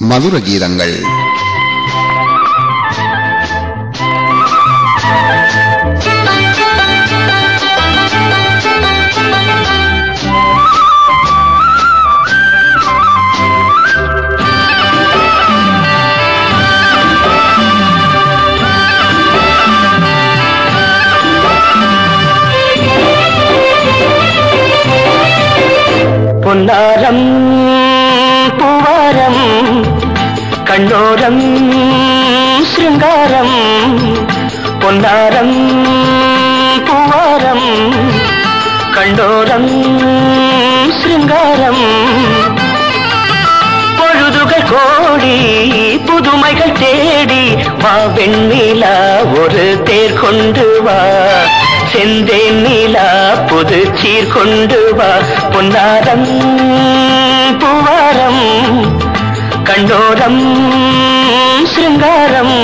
மதுர கீதங்கள். பொன்னாரம் கண்ணோரம் சிருங்காரம் பொன்னாரம் பூவாரம். கண்டோரம் சிருங்காரம். பொழுதுகள் கோடி புதுமைகள் தேடி வா வெண்ணிலா ஒரு தேர் கொண்டு வா. செந்தேன் நீலா புது சீர் கொண்டு வா. பொன்னாரம் பூவாரம். கண்டோரம் சிருங்காரம்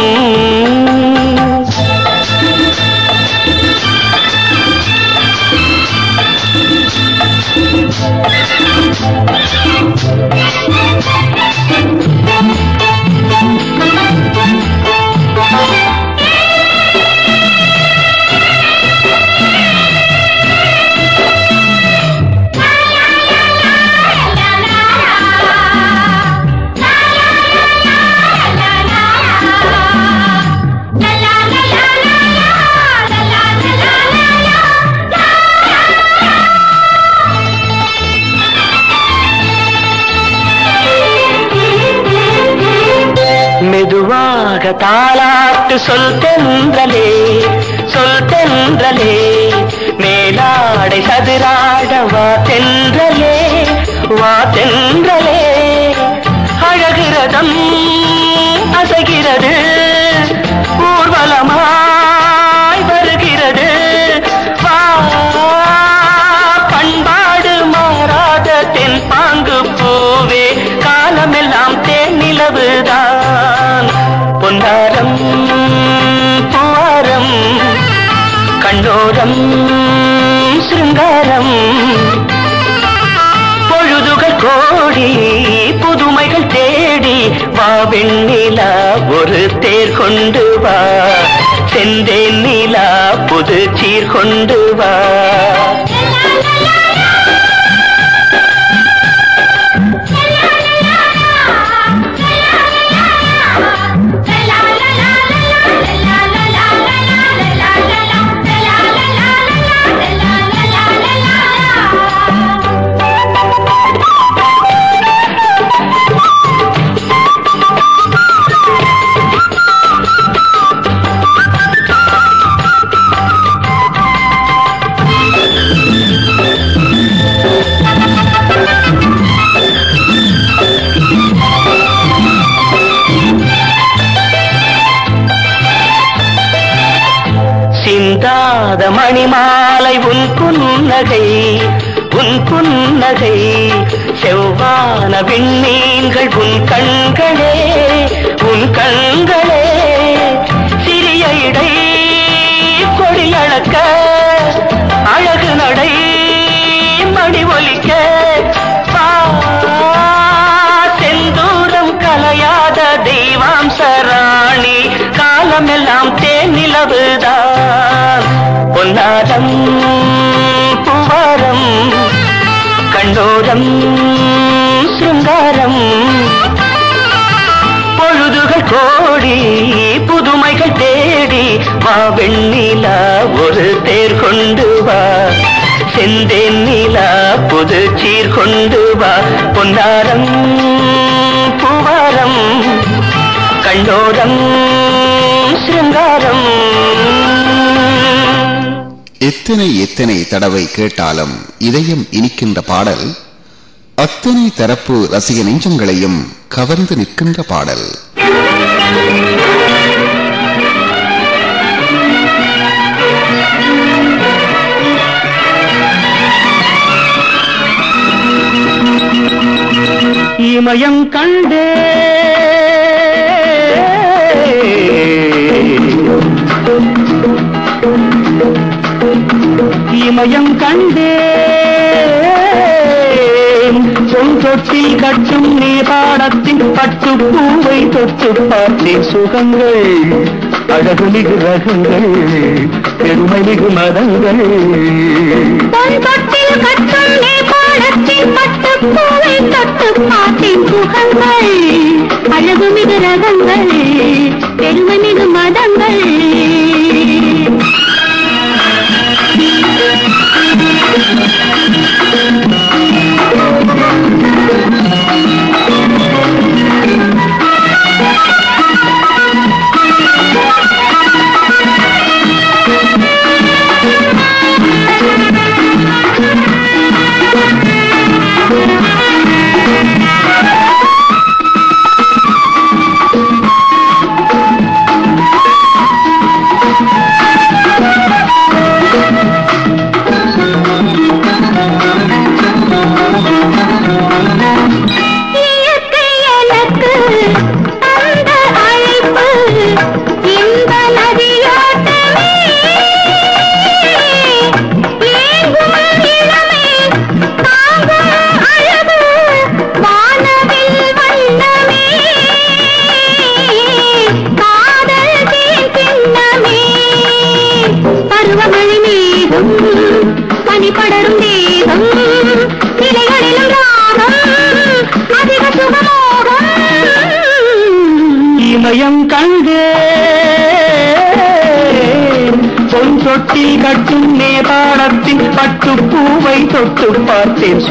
மெதுவாக தாளாட்டு சொல் தென்றலே சொல் தென்றலே. மேலாடை சதுராட வா தென்றலே வா தென்றலே. அழகிறதம் அசகிறது. பொன்னாரம் பூவாரம் கண்டோரம் சிருங்காரம். பொழுதுகள் கோடி புதுமைகள் தேடி வா வெண்ணிலா ஒரு தேர் கொண்டு வா. செந்தேன் நிலா புது சீர் கொண்டு வா. சிந்தாத மணிமாலை உன் புன்னகை உன் புன்னகை. செவ்வான விண்ணீன்கள் உன் கண்களே உன் கண்களே. சிறிய இடை கொடி கொடியளக்க அழகு நடை மணி ஒலிக்க. செந்தூரம் கலையாத தெய்வாம்ச ராணி காலமெல்லாம் தேன் நிலவுதான் பொன்னாரம் பூவாரம் கண்டோரம் சிருங்காரம். பொழுதுகள் கோடி புதுமைகள் தேடி வா வெண்ணிலா ஒரு தேர் கொண்டு வா. செந்தேன் நீலா புது சீர் கொண்டு வா. பொன்னாரம் பூவாரம் கண்டோரம் சிருங்காரம். எத்தனை எத்தனை தடவை கேட்டாலும் இதயம் இனிக்கின்ற பாடல் அத்தனை தரப்பு ரசிக நெஞ்சங்களையும் கவர்ந்து நிற்கின்ற பாடல். இமயம் கண்டே சமயம் கண்டேன். பொன் தொட்டில் கட்டும் நீ பாடத்தின் பட்டு பூவை தொட்டு பார்த்தேன் சுகங்கள் அழகு மிகு ரகங்கள் பெருமை மிகு மதங்கள் கட்டும் பூவை தொட்டு பார்த்தேன் சுகங்கள் அழகு மிகு ரகங்கள் பெருமை மிகு மதங்கள்.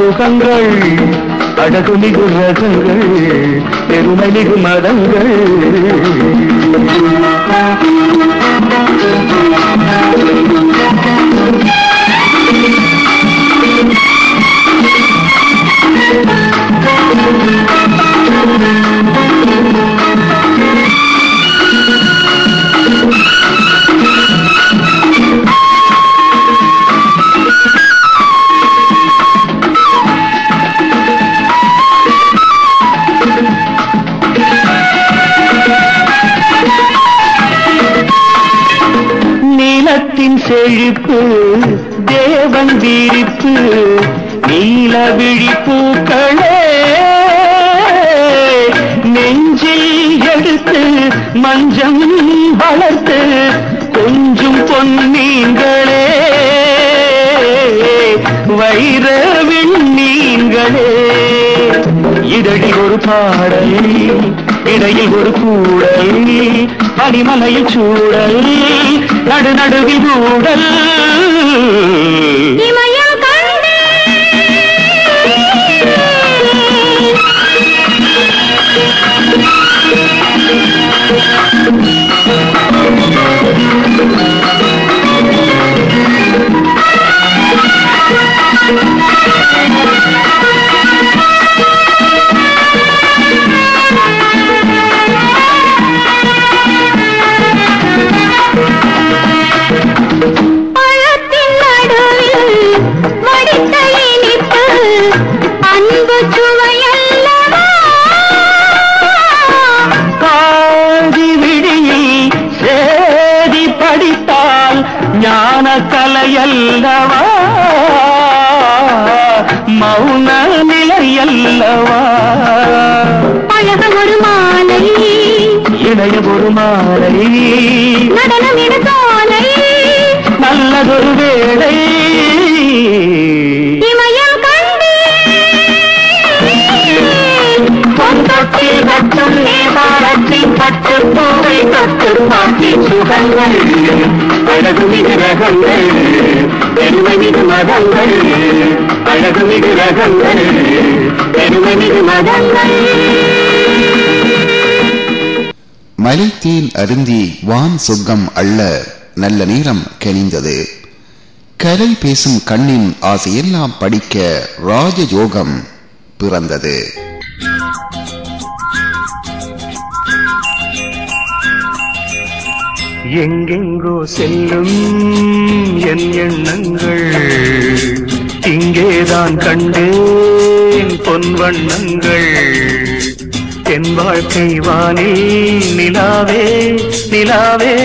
சுகங்கள் அழகு மிகு ரகங்கள் பெருமை மிகு மதங்கள் பனிமலையில் சூடல் ஊடல் இணைய ஒரு மாலை. நடனமிட சோலை நல்லதொரு வேளை. இமயம் கண்டே. பொந்தொட்டில் கட்டும் நேபாளத்தின் பட்டு பூவை தொட்டு பாட்டி சுகங்கள். அழகு மிகு ரகங்கள் பெருமை மிகு மதங்கள் அழகு மிகு ரகங்கள் பெருமை மிகு மதங்கள் மலைத்தேன் அருந்தி வான் சொர்க்கம் அள்ள நல்ல நேரம் கனிந்தது கலை பேசும் கண்ணின் ஆசையெல்லாம் படிக்க ராஜயோகம் பிறந்தது. எங்கெங்கோ செல்லும் என் எண்ணங்கள் இங்கேதான் கண்டேன் பொன் வண்ணங்கள். என் வாழ்க்கை வானில் நிலாவே நிலாவே.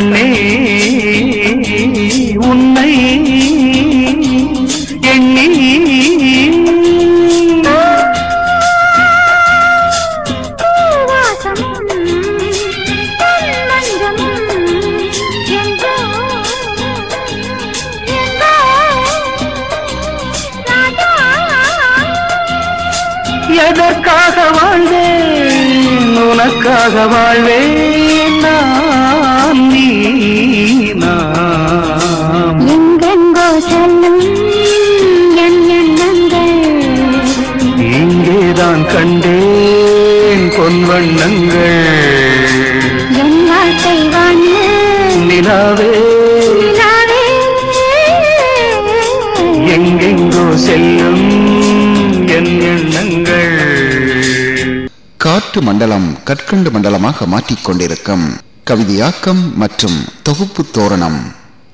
கண்ணே மண்டலம் கற்கண்டு மண்டலமாக மாற்றிக்கொண்டிருக்கும் கவிதையாக்கம் மற்றும் தொகுப்பு தோரணம்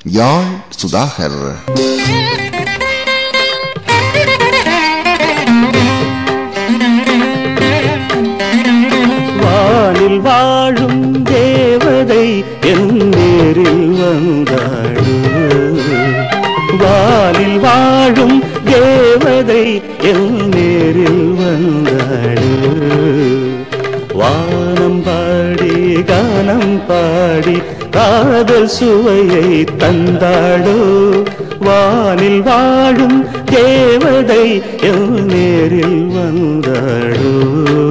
யாழ் சுதாகர். வானில் வாழும் தேவதை என் நேரில் வானில் வாழும் பாடி காதல் சுவையை தந்தாடோ. வானில் வாழும் தேவதை என் நேரில் வந்தாடோ.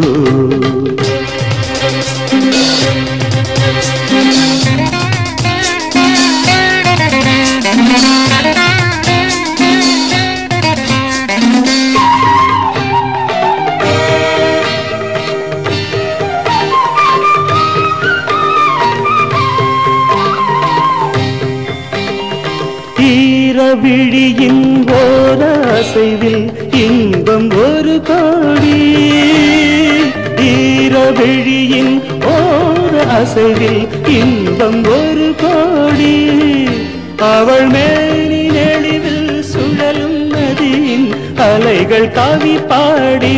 அசைவில் இன்பம் ஒரு கோடி. ஈரவிழியின் ஓர அசைவில் இன்பம் ஒரு கோடி. அவள் மேனி நெளிவில் சுழலும் நதியின் அலைகள் காவி பாடி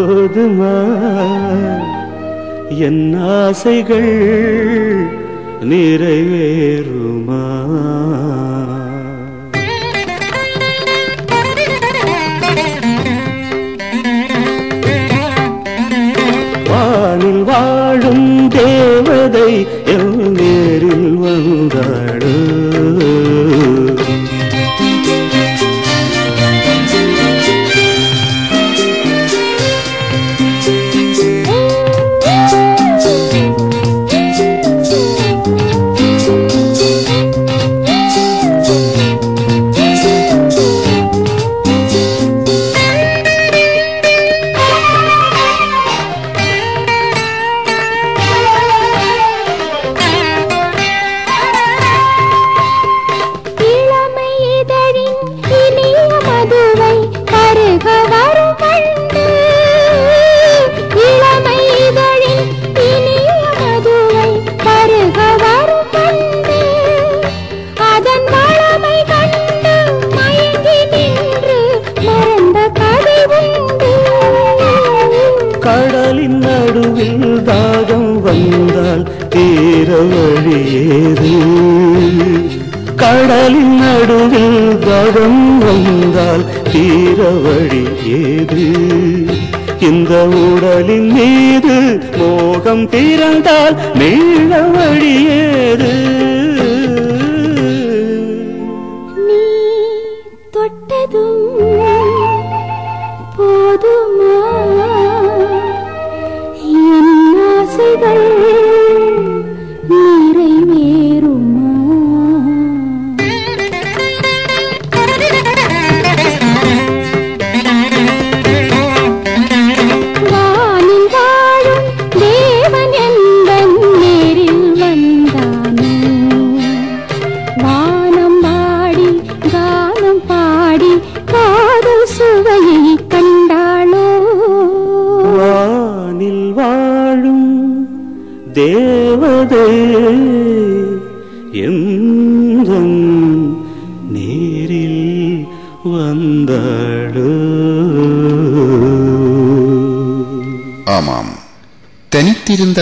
போதுமா? என் ஆசைகள் நிறைவேறுமா? வானில் வாழும் தேவதை என் நேரில் வந்தாடு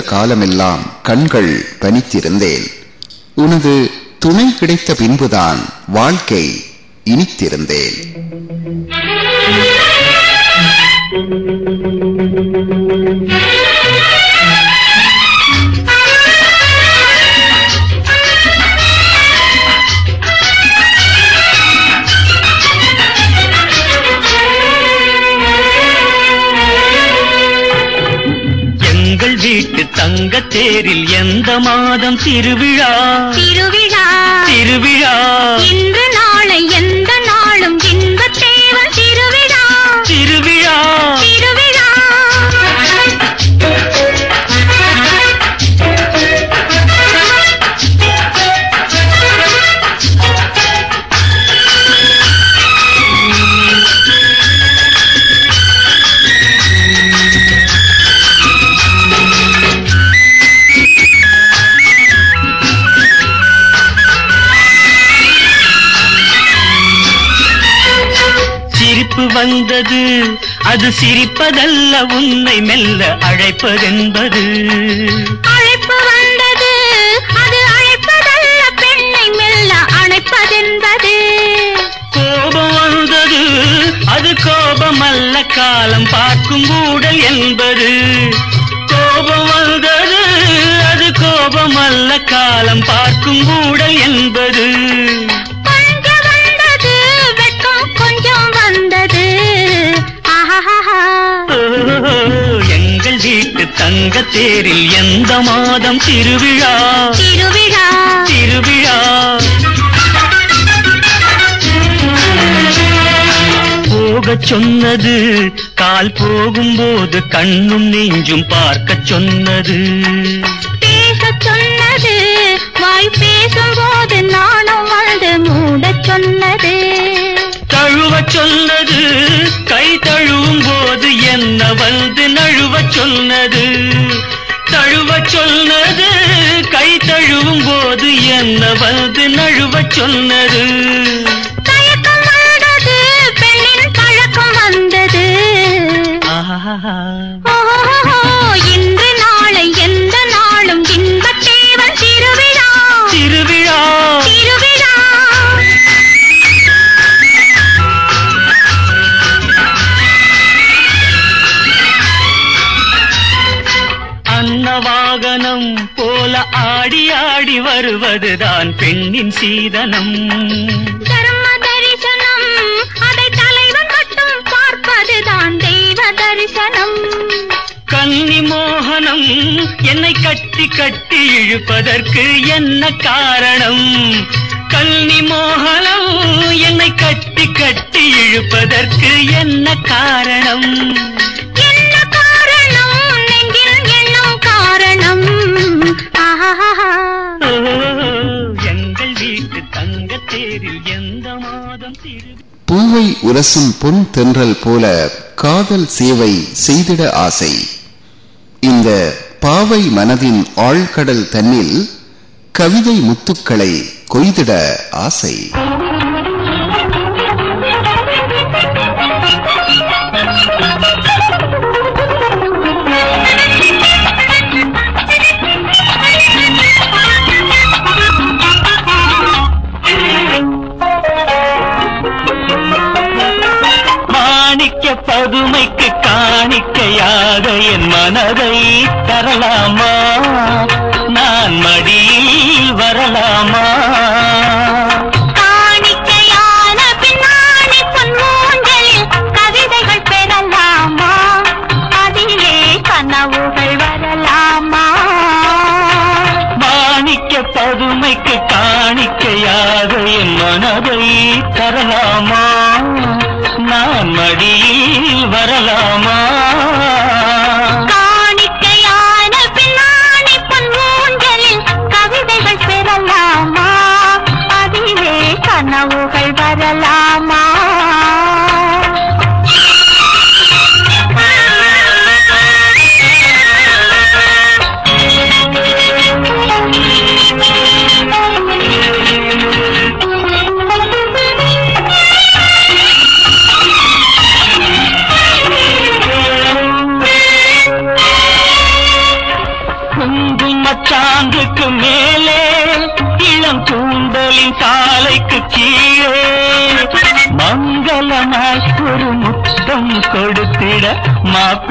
காலமெல்லாம் கண்கள் பனித்திருந்தேன். உனது துணை கிடைத்த பின்புதான் வாழ்க்கை இனித்திருந்தேன். தேரில் எந்த மாதம் திருவிழா? திருவிழா. திருவிழா. வந்தது. அது சிரிப்பதல்ல உன்னை மெல்ல அழைப்பதென்பது. அழைப்பு வந்தது. அது அழைப்பதல்ல பெண்ணை மெல்ல அணைப்பதென்பது. கோபம் வந்தது. அது கோபம் அல்ல காலம் பார்க்கும் ஊடல் என்பது. கோபம் வந்தது. அது கோபம் அல்ல காலம் பார்க்கும் ஊடல் என்பது. தேரில் எந்த மாதம் திருவிழா? திருவிழா. திருவிழா. போகச் சொன்னது கால் போகும்போது கண்ணும் நெஞ்சும் பார்க்கச் சொன்னது. சொன்னது? கை தழுவும் போது என்ன வந்து நழுவச் சொன்னது? தழுவச் சொன்னது கை தழுவும் போது என்ன வந்து நழுவச் சொன்னது? பழக்கம் வந்தது. ஆஹா ஆடி ஆடி வருவதுதான் பெண்ணின் சீதனம். தர்ம தரிசனம் அதை தலைவன் மட்டும் பார்ப்பதுதான் தெய்வ தரிசனம். கன்னி மோகனம் என்னை கட்டி கட்டி இழுப்பதற்கு என்ன காரணம்? கன்னி மோகனம் என்னை கட்டி கட்டி இழுப்பதற்கு என்ன காரணம்? என்ன காரணம்? நெஞ்சில் எண்ணம் காரணம். எங்கள் வீட்டு தங்க தேரில் எந்த மாதம் பூவை உரசும் பொன் தென்றல் போல காதல் சேவை செய்திட ஆசை. இந்த பாவை மனதின் ஆழ்கடல் தன்னில் கவிதை முத்துக்களை கொய்திட ஆசை. மடியாக என் மனதை தரலாமா? நான் மடியில் வரலாமா? பதுமைக்கு காணிக்கையாக என் மனதை தரலாமா? நான் மடியில் வரலாமா?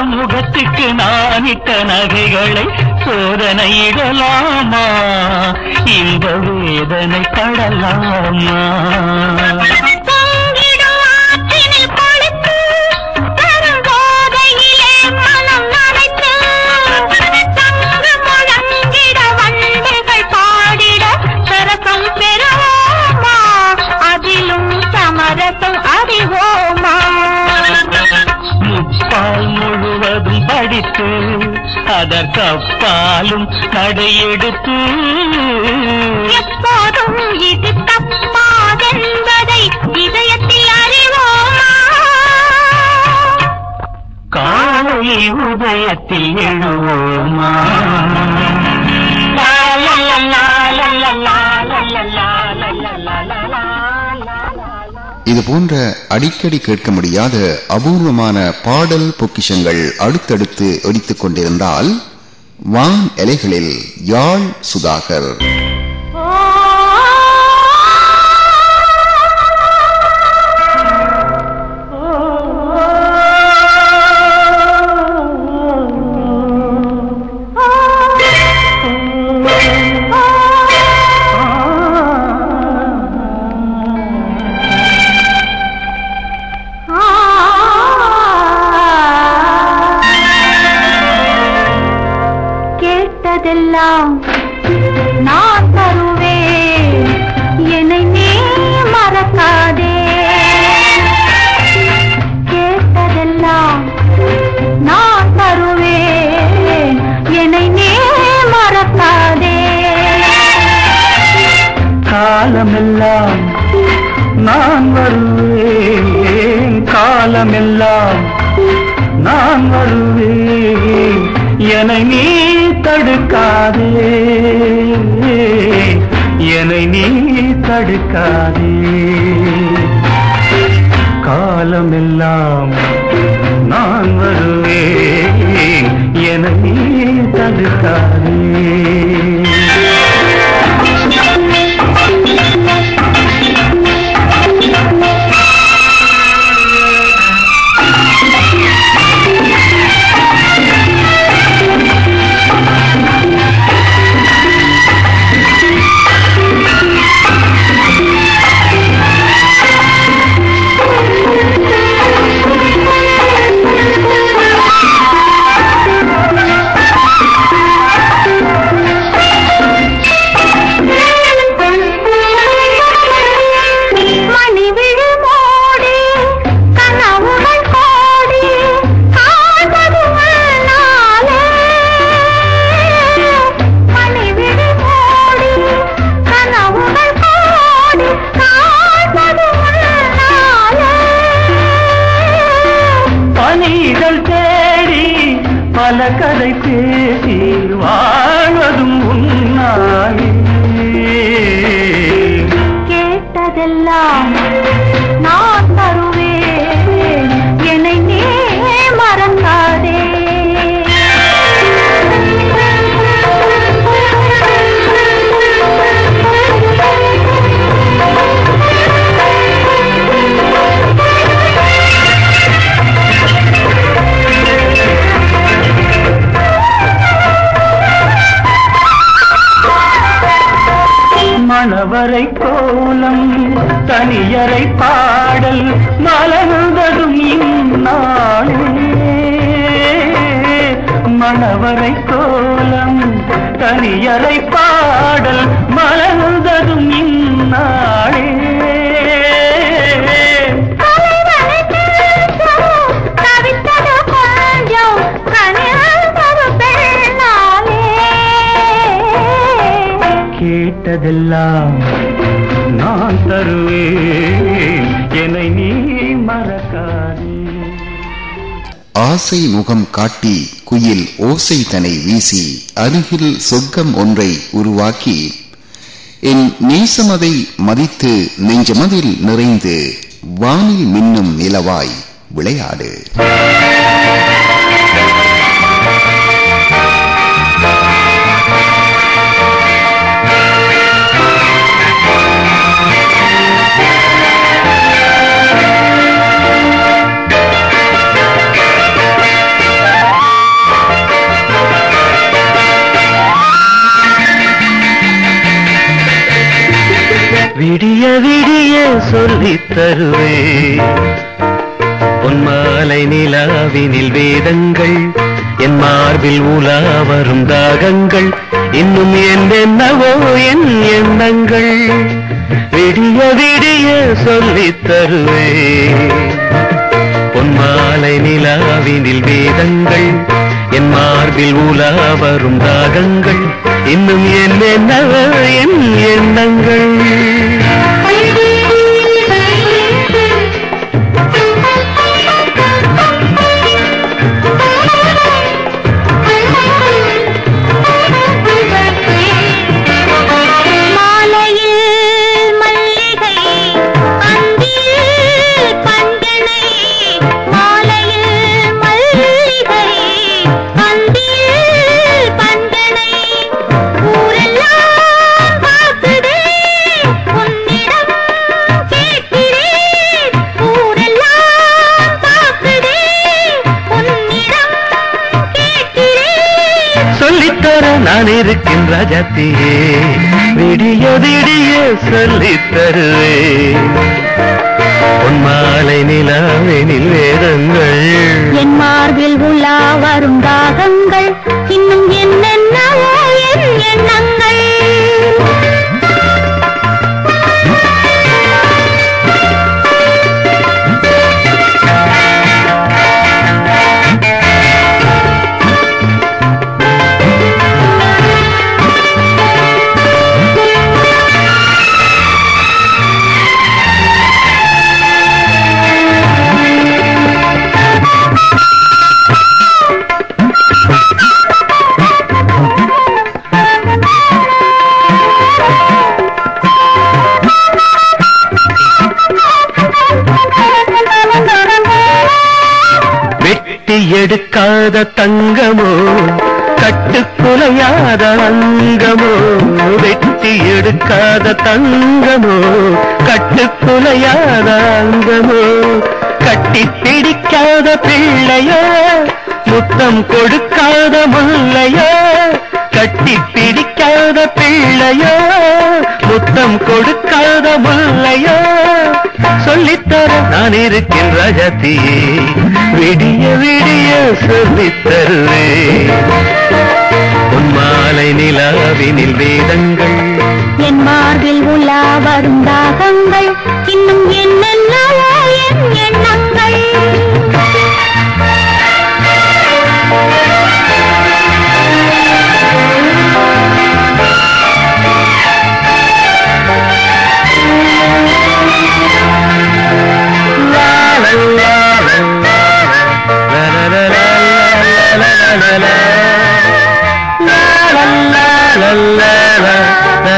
தேனிட்ட முகத்துக்கு நானிட்ட நகைகளை சோதனையிடலாமா இந்த வேதனை படலாமா பார்த்தாலும் நடையெடுத்து எப்போதும் இது தப்பாதென்பதை இதயத்தில் காலை உதயத்தில் எழுவோமா? இது போன்ற அடிக்கடி கேட்க முடியாத அபூர்வமான பாடல் பொக்கிஷங்கள் அடுத்தடுத்து ஒடித்துக் கொண்டிருந்தால் வான் எலைகளில் யாழ் சுதாகர். கேட்டதெல்லாம் நான் தருவேன் என்னை நீ மறக்காதே. கேட்டதெல்லாம் நான் தருவேன் என்னை நீ மறக்காதே. காலமெல்லாம் நான் வருவேன் காலமெல்லாம் நான் வருவேன் என நீ தடுக்காதே. என்னை நீ தடுக்காதே. காலமெல்லாம் நான் வருவேன். என்னை நீ தடுக்காதே. மணவரை கோலம் தனியரை பாடல் மலர்ந்ததும் இந்நாளே மணவரை கோலம் தனியரை பாடல் மலர்ந்ததும் இந்நாளே கேட்டதெல்லாம் நான் தருவேன். என்னை நீ மறக்காதே. ஆசை முகம் காட்டி குயில் ஓசை தனை வீசி அருகில் சொர்க்கம் ஒன்றை உருவாக்கி என் நேசமதை மதித்து நெஞ்சமதில் நிறைந்து வானில் மின்னும் நிலவாய் விளையாடு. விடிய விடிய சொல்லித் தருவே. பொன்மாலை நிலாவினில் வேதங்கள் என் மார்பில் உலா வரும் தாகங்கள் இன்னும் என்னென்னவோ என் எண்ணங்கள். விடிய விடிய சொல்லித் தருவே. பொன்மாலை நிலாவினில் வேதங்கள் என் மார்பில் உலா வரும் தாகங்கள் இன்னும் என்னென்னவோ என் எண்ணங்கள். ரஜத்தியே விடிய விடிய சொல்லித் தருவே. பொன்மாலை நிலாவெனில் வேதங்கள் என் மார்பில் உலா வரும் தாகங்கள் எடுக்காத தங்கமோ கட்டு குலையாத அங்கமோ கட்டி பிடிக்காத பிள்ளையோ முத்தம் கொடுக்காத முல்லையோ கட்டி பிடிக்காத பிள்ளையோ முத்தம் கொடுக்காத முல்லையோ. சொல்லித்தர நான் இருக்கின்ற ராஜாத்தியே விடிய விடிய சொல்லித்தருவே உன் மாலை நிலாவினில் வேதங்கள் என் மார்பில் உலா வரும் தாகங்கள் இன்னும் என்னென்னவோ என் எண்ணங்கள்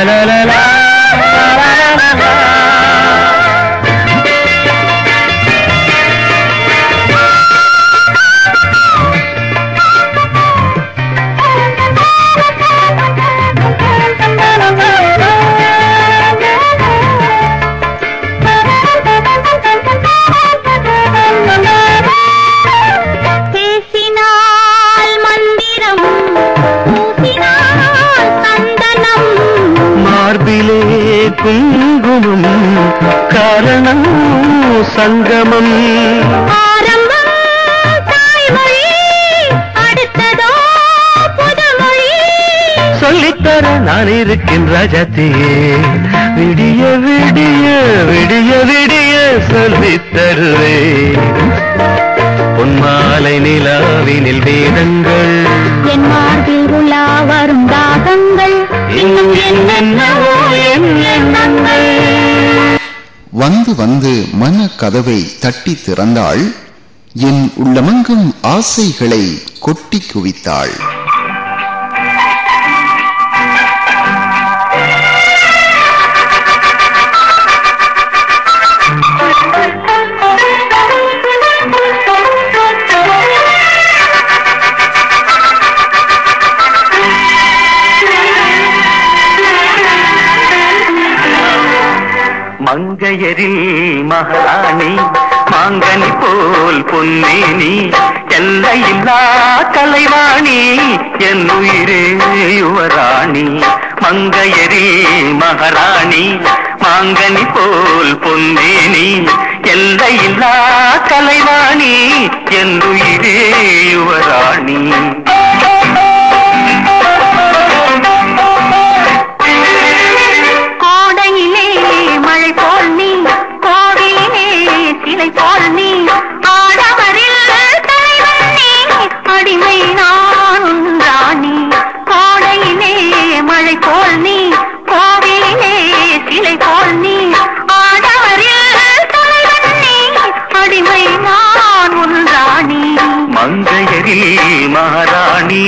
la la la குங்குமம் காரணம் சங்கமம். சொல்லித்தர நான் இருக்கேன் ராஜாத்தியே விடிய விடிய விடிய விடிய சொல்லித் தருவேன். பொன்மாலை நிலாவினில் வேதங்கள் என் மார்பில் உலா தாகங்கள் இன்னும் என்னென்னவோ எண்ணங்கள் வந்து வந்து மன கதவை தட்டி திறந்தாள் என் உள்ளமங்கும் ஆசைகளை கொட்டி குவித்தாள். மங்கையரில் மகாராணி மாங்கனி போல் பொன்னேனி எல்லையில்லா கலைவாணி என் உயிரே யுவராணி மங்கையரில் மகாராணி மாங்கனி போல் பொன்னேனி எல்லையில்லா கலைவாணி என் உயிரே யுவராணி. தன்னை போல் நீ ஆடவரில் தலைவன் நீ அடிமை நான் ராணி. கோடையிலே மழை போல் நீ கோவிலே சிலை போல் நீ ஆடவரில் தலைவன் நீ அடிமை நான் உன் ராணி. மங்கையரில் மகாராணி.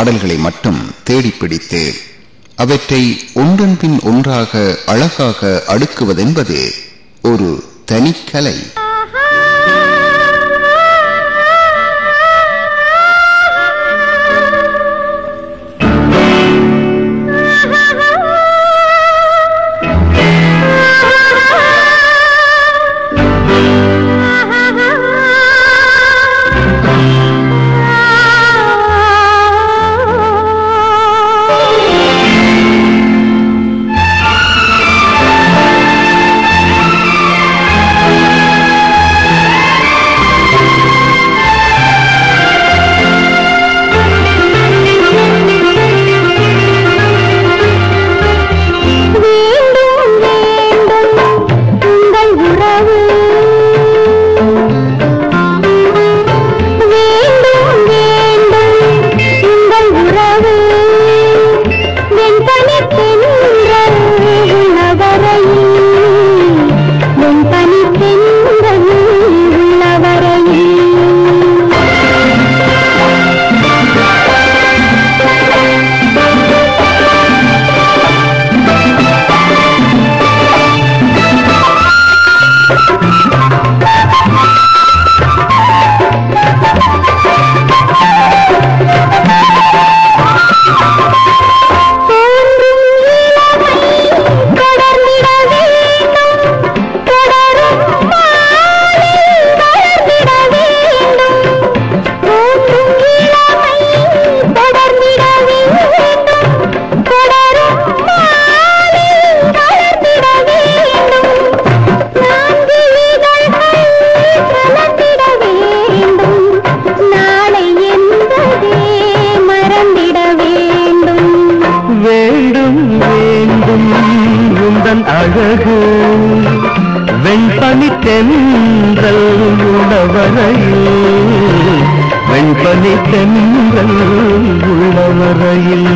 பாடல்களை மட்டும் தேடிப்பிடித்து அவற்றை ஒன்றன்பின் ஒன்றாக அழகாக அடுக்குவதென்பது ஒரு தனிக்கலை. உள்ளவரை வெண்பனி தென்றல் உள்ளவரையில்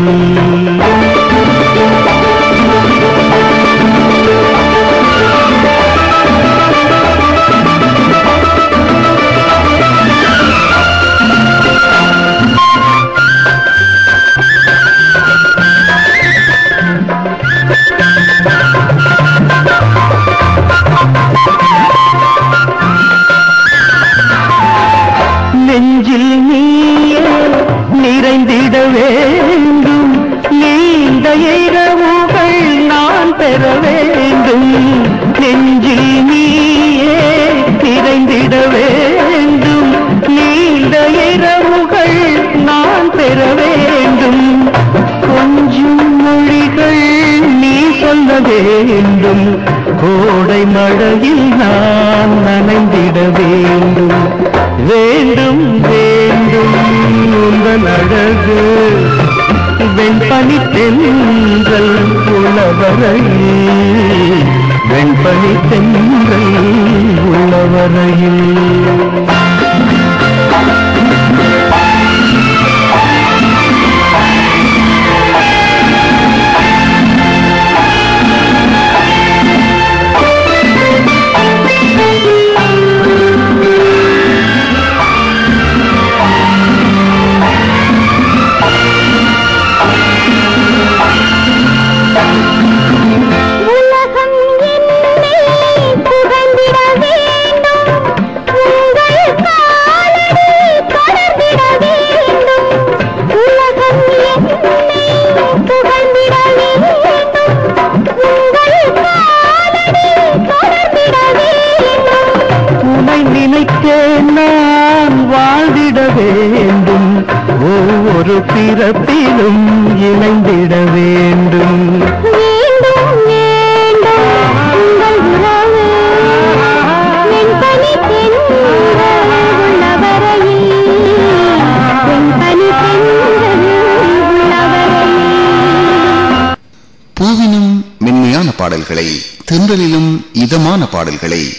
தென்றலிலும் இதமான பாடல்களை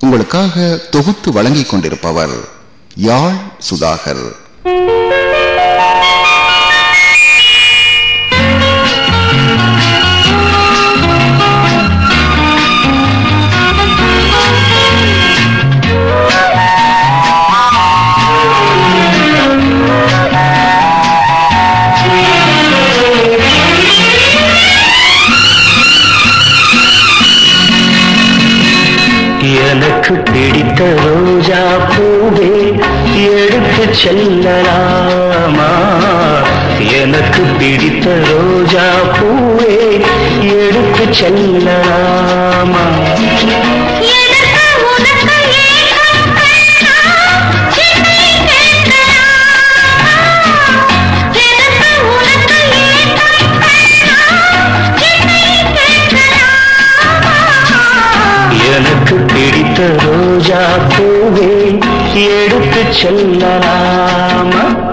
உங்களுக்காக தொகுத்து வழங்கிக் கொண்டிருப்பவர் யாழ் சுதாகர். செல்லலாமா? எனக்கு பிடித்த ரோஜா பூவே எடுத்து செல்லலாம் எடுத்து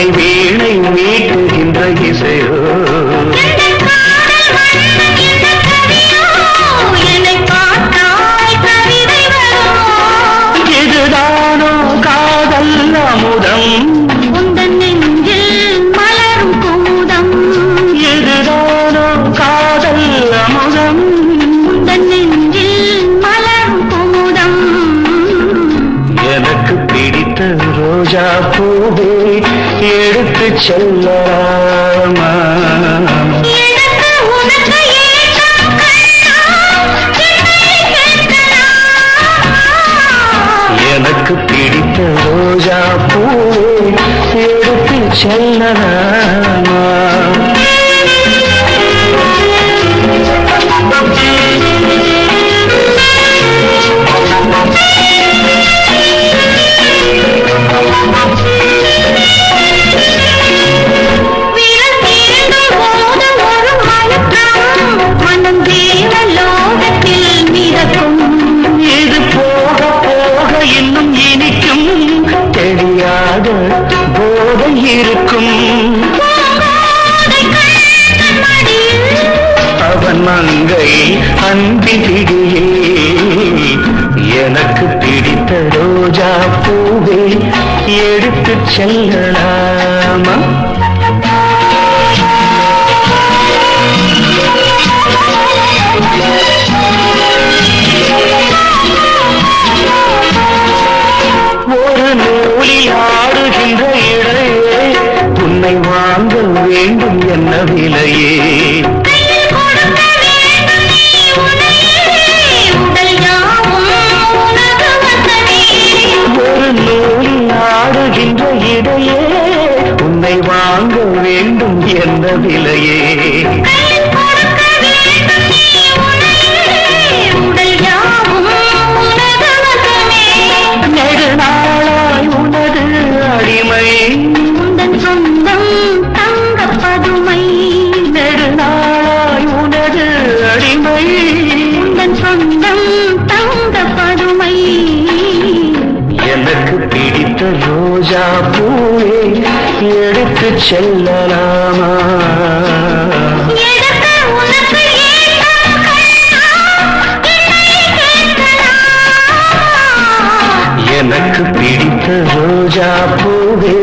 இல்லை செல்லலாமா எனக்கு பிடித்த ரோஜா பூ எடுத்து செல்லலாம் அவன் மங்கை எனக்கு பிடித்த ரோஜா பூவை எடுத்து செல்லலாமா? ஒரு நூலில் ஆடுகின்ற இடையே உன்னை வாங்க வேண்டும் என்ன விலையே? செல்லலாமா எனக்கு பிடித்த ரோஜா பூவே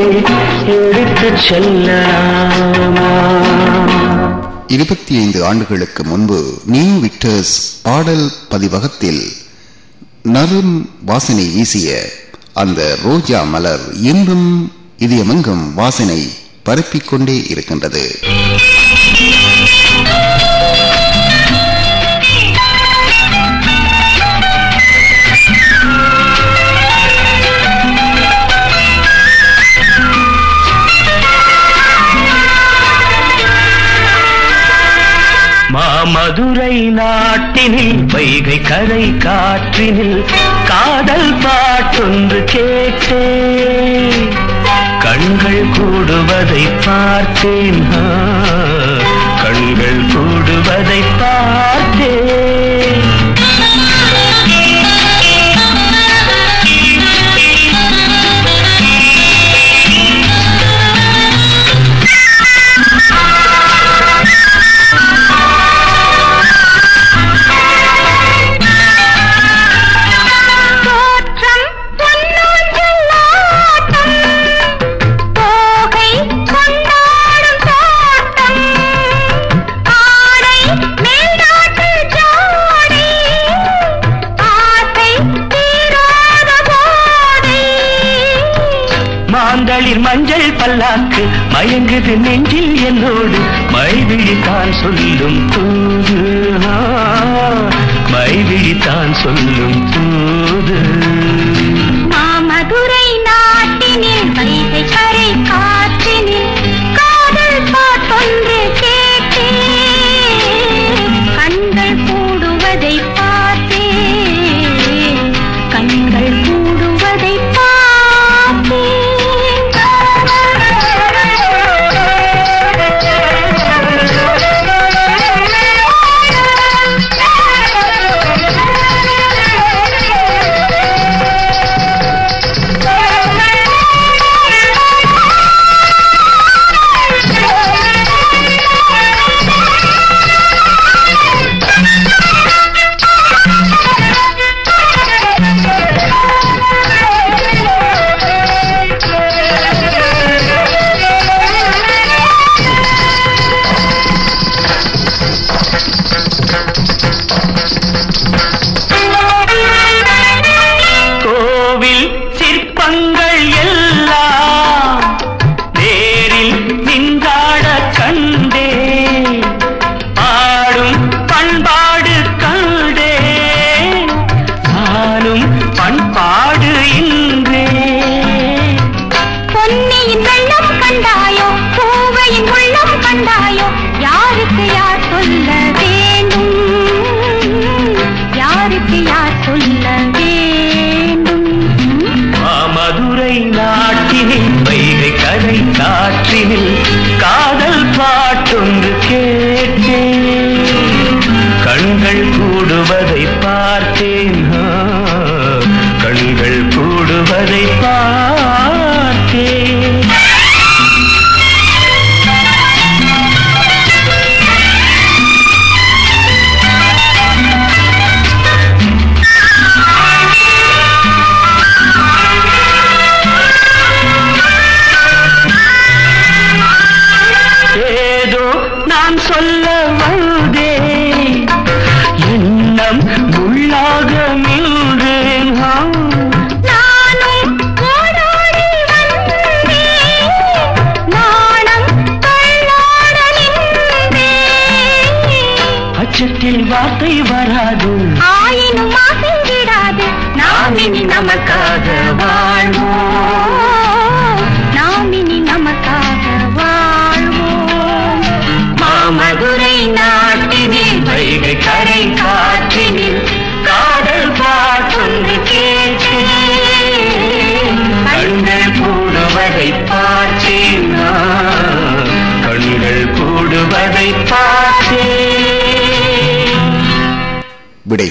எடுத்து செல்லலாமா இருபத்தி ஐந்து ஆண்டுகளுக்கு முன்பு நியூ விக்டர்ஸ் பாடல் பதிவகத்தில் நறும் வாசனை வீசிய அந்த ரோஜா மலர் இன்றும் இதயமெங்கும் வாசனை பரப்பிக்கொண்டே இருக்கின்றது. மாமதுரை நாட்டினில் வைகை கரை காற்றினில் காதல் பாட்டொன்று கேட்டே கண்கள் கூடுவதை பார்த்தேன். கண்கள் கூடுவதை பார்த்தேன் மயங்குது நெஞ்சில் என்னோடு. மைவிழித்தான் சொல்லும் தூது. மைவிழித்தான் சொல்லும் தூது.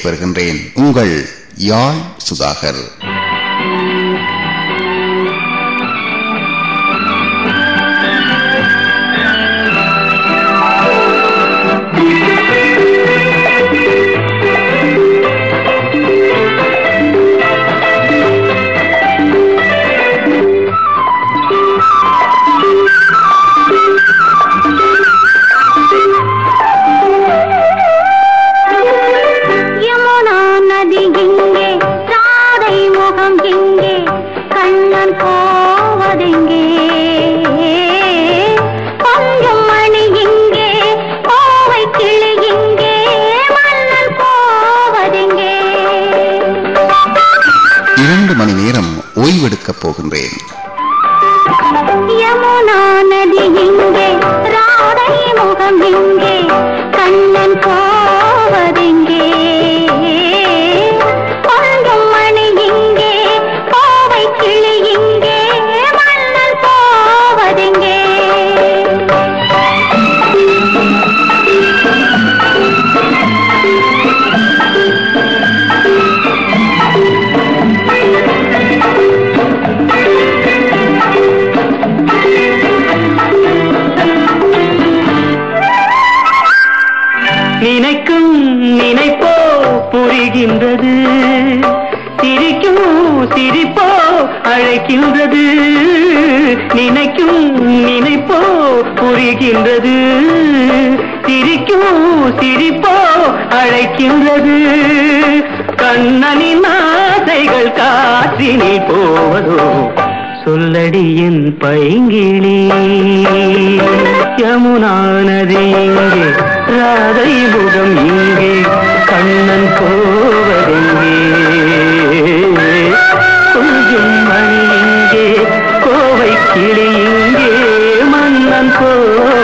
விடைபெறுகின்றேன் உங்கள் யாழ் சுதாகர். யமுனா நதி இங்கே ராதை முகம் இங்கே கண்ணன் போவதெங்கே. சிரிக்கின்றது சிரிக்கும் சிரிப்போ அழைக்கின்றது. கண்ணனின் ஆசைகள் காற்றினில் போவதோ சொல்லடியின் பைங்கிளி யமுனா நதி ராதை முகம் இங்கே கண்ணன் போவதெங்கே? को